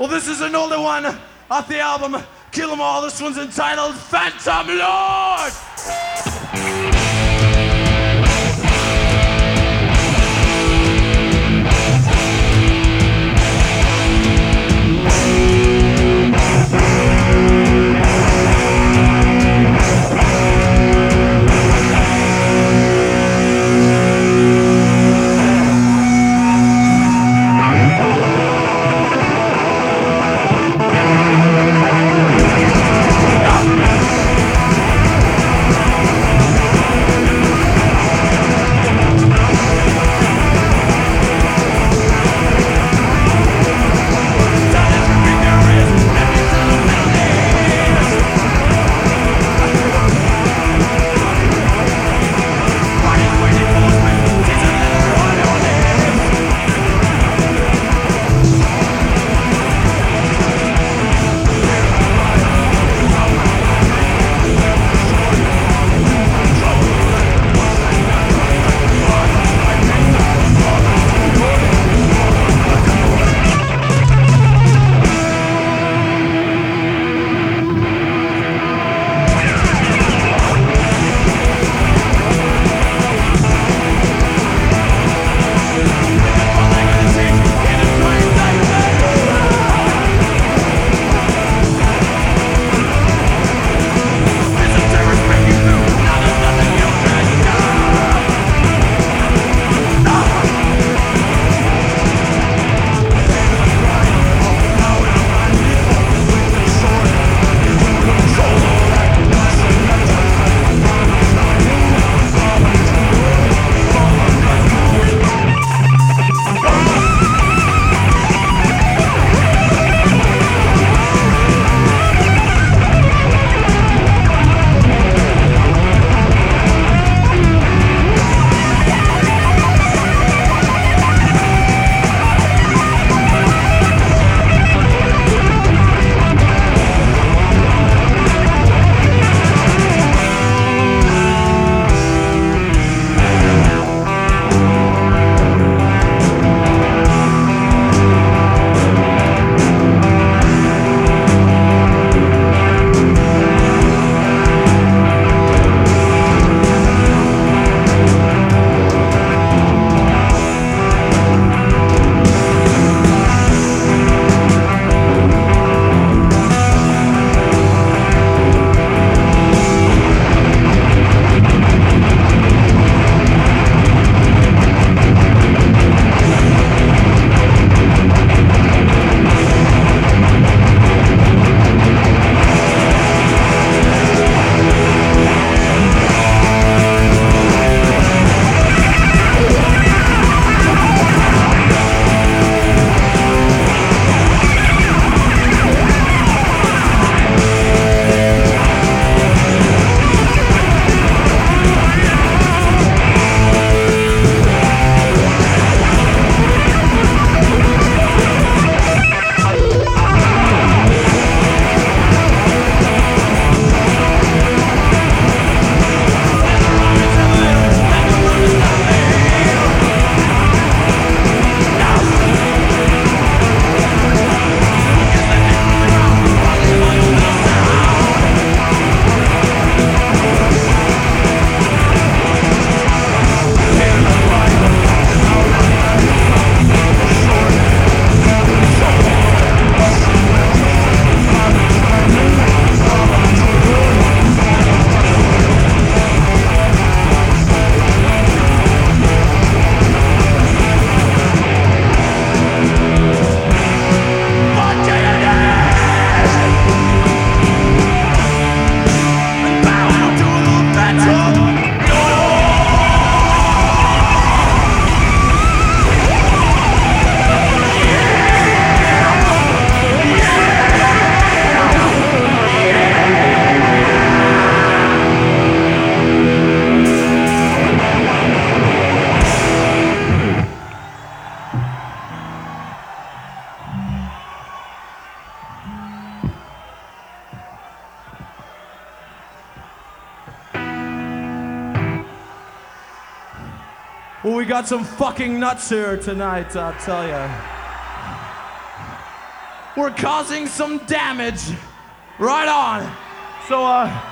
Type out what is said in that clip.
Well, this is an older one off the album Kill 'Em All. This one's entitled Phantom Lord. Well, we got some fucking nuts here tonight, I'll tell ya. we're causing some damage. Right on. So, uh,